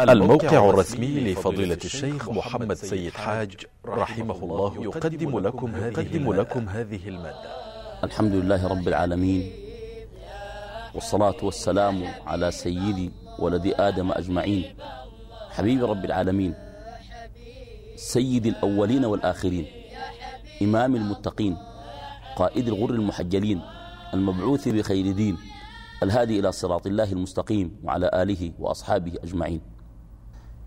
الموقع الرسمي لفضيلة الشيخ محمد سيد حاج رحمه الله يقدم لكم هذه, لكم هذه المادة. الحمد لله رب العالمين والصلاة والسلام على سيدي ولد آدم أجمعين. حبيب رب العالمين سيد الأولين والآخرين إمام المتقين قائد الغر المحجلين المبعوث بخير دين الهادي إلى صراط الله المستقيم وعلى آله وأصحابه أجمعين.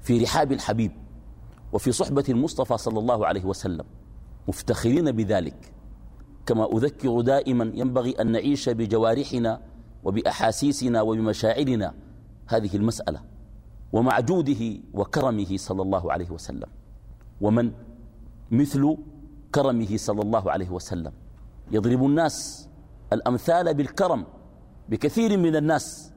في رحاب الحبيب وفي صحبة المصطفى صلى الله عليه وسلم مفتخرين بذلك. كما أذكر دائما ينبغي أن نعيش بجوارحنا وبأحاسيسنا وبمشاعرنا هذه المسألة ومع جوده وكرمه صلى الله عليه وسلم. ومن مثل كرمه صلى الله عليه وسلم. يضرب الناس الأمثال بالكرم بكثير من الناس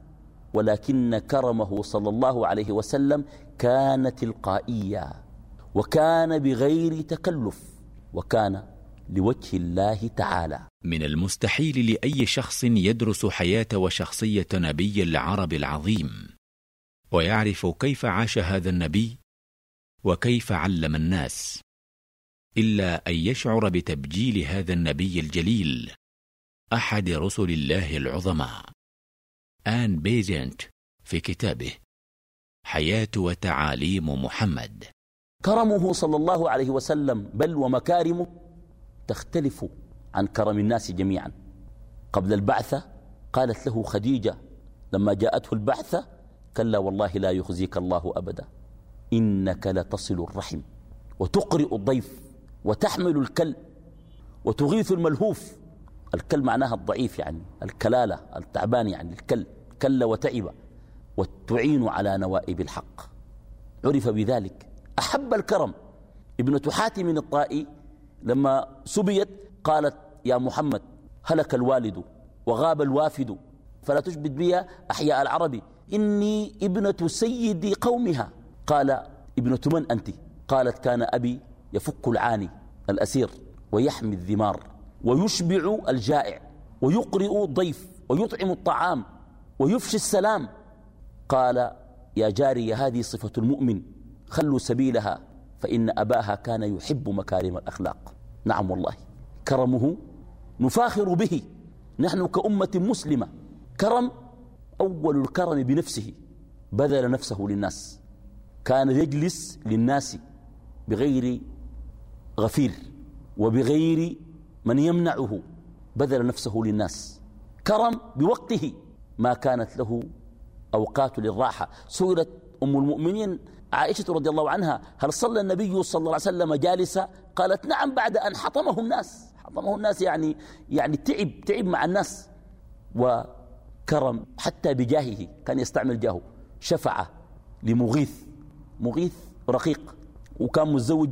ولكن كرمه صلى الله عليه وسلم كان تلقائيا وكان بغير تكلف وكان لوجه الله تعالى. من المستحيل لأي شخص يدرس حياة وشخصية نبي العرب العظيم ويعرف كيف عاش هذا النبي وكيف علم الناس إلا أن يشعر بتبجيل هذا النبي الجليل أحد رسل الله العظماء. آن بيزنت في كتابه. حياة وتعاليم محمد. كرمه صلى الله عليه وسلم بل ومكارمه تختلف عن كرم الناس جميعا. قبل البعثة قالت له خديجة لما جاءته البعثة كلا والله لا يخزيك الله أبدا. إنك لتصل الرحم وتقرئ الضيف وتحمل الكل وتغيث الملهوف الكل معناها الضعيف يعني الكلالة التعبان يعني الكل كل وتعب وتعين على نوائب الحق. عرف بذلك. أحب الكرم. ابنة حاتم الطائي لما سبيت قالت يا محمد هلك الوالد وغاب الوافد فلا تشبت بي أحياء العرب. إني ابنة سيد قومها. قال ابنة من أنت؟ قالت كان أبي يفك العاني الأسير ويحمي الذمار. ويشبع الجائع ويقرئ الضيف ويطعم الطعام ويفشي السلام. قال يا جاري هذه صفة المؤمن خلوا سبيلها فإن أباها كان يحب مكارم الأخلاق. نعم والله. كرمه نفاخر به نحن كأمة مسلمة. كرم أول الكرم بنفسه بذل نفسه للناس. كان يجلس للناس بغير غفير وبغير من يمنعه بذل نفسه للناس. كرم بوقته ما كانت له أوقات للراحة. سئلت أم المؤمنين عائشة رضي الله عنها هل صلى النبي صلى الله عليه وسلم جالسا قالت نعم بعد أن حطمه الناس. حطمه الناس يعني يعني تعب تعب مع الناس. وكرم حتى بجاهه كان يستعمل جاهه. شفعة لمغيث مغيث رقيق وكان متزوج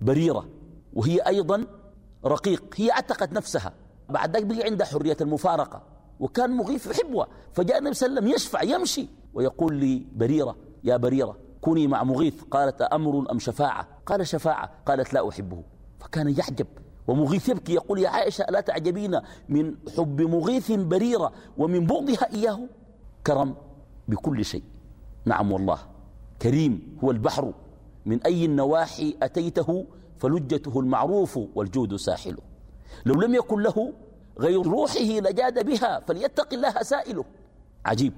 بريرة. وهي أيضا رقيق. هي اعتقت نفسها. بعد ذلك بقي عندها حرية المفارقة. وكان مغيث يحبها فجاء النبي صلى الله عليه وسلم يشفع يمشي. ويقول لي بريرة يا بريرة كوني مع مغيث. قالت أمر أم شفاعة؟ قال شفاعة. قالت لا أحبه. فكان يحجب. ومغيث يبكي. يقول يا عائشة لا تعجبين من حب مغيث بريرة ومن بغضها إياه؟ كرم بكل شيء. نعم والله. كريم هو البحر. من أي النواحي أتيته فلجته المعروف والجود ساحله لو لم يكن له غير روحه لجاد بها فليتق الله سائله. عجيب.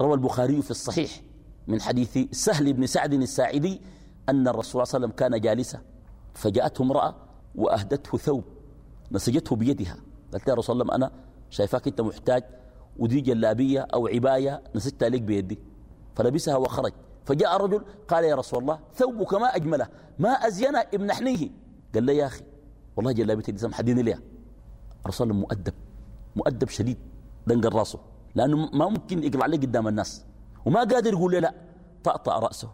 روى البخاري في الصحيح من حديث سهل بن سعد الساعدي أن الرسول صلى الله عليه وسلم كان جالسا فجاءته امرأة وأهدته ثوب نسجته بيدها. قالت يا رسول الله أنا شايفاك أنت محتاج ودي جلابية أو عباية نسجتها لك بيدي. فلبسها وخرج. فجاء رجل قال يا رسول الله ثوبك ما أجمله ما أزين ابن حنيه قال له يا أخي والله جلابيتي دي حديني ليها الله مؤدب مؤدب شديد دنقل راسه لأنه ما ممكن يقلع عليه قدام الناس وما قادر يقول لا. طأطأ رأسه.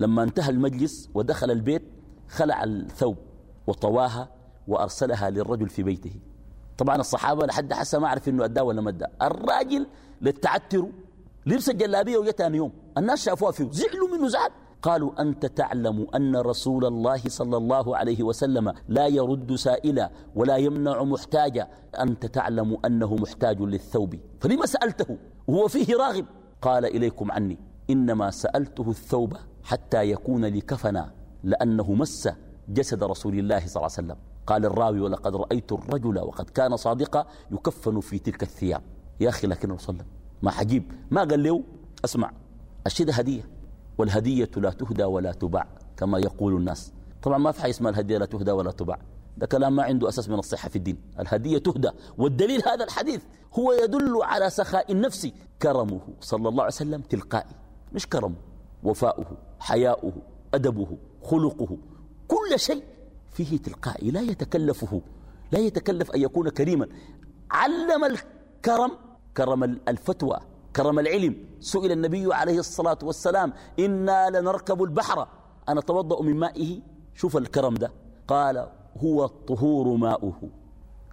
لما انتهى المجلس ودخل البيت خلع الثوب وطواها وأرسلها للرجل في بيته. طبعا الصحابة لحد حسا ما عرف إنه أداه ولا ما أداه. الراجل للتعتر لبس الجلابية وجاء يوم. الناس شافوها فيه. زعلوا منه زعل قالوا أنت تعلم أن رسول الله صلى الله عليه وسلم لا يرد سائلا ولا يمنع محتاجا. أنت تعلم أنه محتاج للثوب. فلما سألته وهو فيه راغب قال إليكم عني إنما سألته الثوب حتى يكون لي كفنا لأنه مس جسد رسول الله صلى الله عليه وسلم. قال الراوي ولقد رأيت الرجل وقد كان صادقا يكفن في تلك الثياب. يا أخي لكن رسول الله ما حجيب. ما قال له أسمع الشيء هدية والهدية لا تهدى ولا تباع كما يقول الناس. طبعا ما في حاجة اسمها الهدية لا تهدى ولا تباع. ده كلام ما عنده أساس من الصحة في الدين. الهدية تهدى. والدليل هذا الحديث هو يدل على سخاء النفس. كرمه صلى الله عليه وسلم تلقائي. مش كرم وفاؤه حياؤه أدبه خلقه. كل شيء فيه تلقائي. لا يتكلفه لا يتكلف أن يكون كريما. علم الكرم كرم الفتوى كرم العلم. سئل النبي عليه الصلاة والسلام إنا لنركب البحر. أنا توضأ من مائه. شوف الكرم ده. قال هو الطهور ماؤه.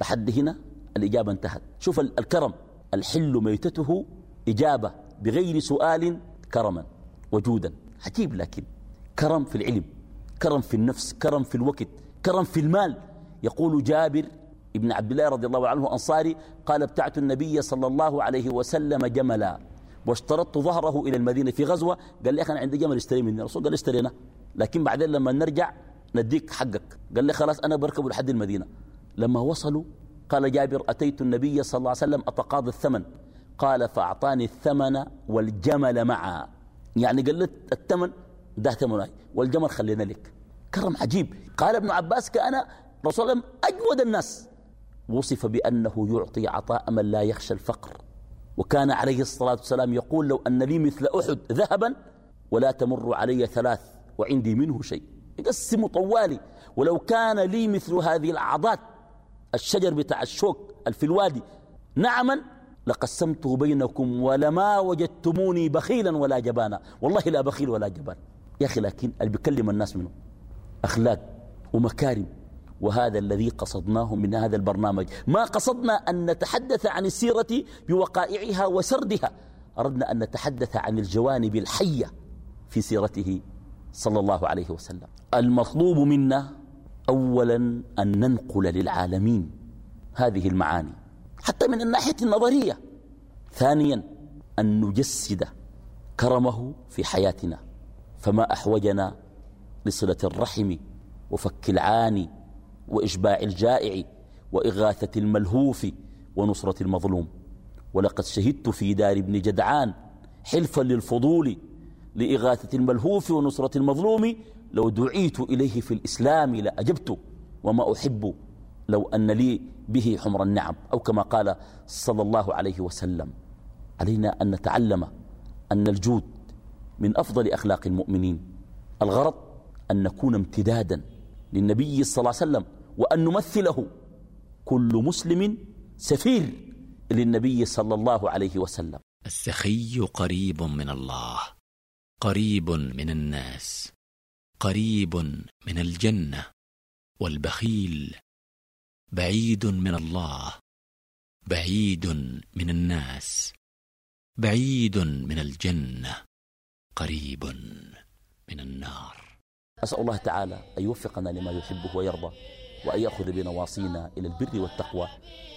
لحد هنا الإجابة انتهت. شوف الكرم. الحل ميتته إجابة بغير سؤال كرما وجودا. عجيب لكن كرم في العلم كرم في النفس كرم في الوقت كرم في المال. يقول جابر ابن عبد الله رضي الله عنه أنصاري قال ابتعت النبي صلى الله عليه وسلم جملا واشترطت ظهره إلى المدينة في غزوة. قال لي أنا عندي جمل اشتري مني. الرسول قال اشترينا لكن بعدين لما نرجع نديك حقك. قال لي خلاص أنا بركب لحد المدينة. لما وصلوا قال جابر أتيت النبي صلى الله عليه وسلم أتقاضى الثمن. قال فأعطاني الثمن والجمل معا. يعني قال لي الثمن ده ثمن والجمل خلينا لك. كرم عجيب. قال ابن عباس كان رسول الله أجود الناس. وصف بأنه يعطي عطاء من لا يخشى الفقر. وكان عليه الصلاة والسلام يقول لو أن لي مثل أحد ذهبا ولا تمر علي ثلاث وعندي منه شيء. يقسم طوالي. ولو كان لي مثل هذه الأعضاد الشجر بتاع الشوك في الوادي نعما لقسمته بينكم ولما وجدتموني بخيلا ولا جبانا. والله لا بخيل ولا جبان. يا أخي لكن اللي بيكلم الناس منه أخلاق ومكارم. وهذا الذي قصدناه من هذا البرنامج. ما قصدنا أن نتحدث عن السيرة بوقائعها وسردها. أردنا أن نتحدث عن الجوانب الحية في سيرته صلى الله عليه وسلم. المطلوب منا أولا أن ننقل للعالمين هذه المعاني حتى من الناحية النظرية. ثانيا أن نجسد كرمه في حياتنا فما أحوجنا لصلة الرحم وفك العاني وإشباع الجائع وإغاثة الملهوف ونصرة المظلوم. ولقد شهدت في دار ابن جدعان حلفا للفضول لإغاثة الملهوف ونصرة المظلوم. لو دعيت إليه في الإسلام لأجبت وما أحب لو أن لي به حمر النعم. أو كما قال صلى الله عليه وسلم علينا أن نتعلم أن الجود من أفضل أخلاق المؤمنين. الغرض أن نكون امتدادا للنبي صلى الله عليه وسلم. وأن نمثله. كل مسلم سفير للنبي صلى الله عليه وسلم. السخي قريب من الله قريب من الناس قريب من الجنة والبخيل بعيد من الله بعيد من الناس بعيد من الجنة قريب من النار. أسأل الله تعالى أن يوفقنا لما يحبه ويرضى. وأن يأخذ بنواصينا إلى البر والتقوى.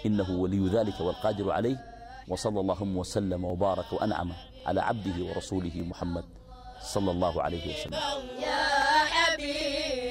إنه ولي ذلك والقادر عليه. وصلى اللهم وسلم وبارك وأنعم على عبده ورسوله محمد صلى الله عليه وسلم. يا حبيب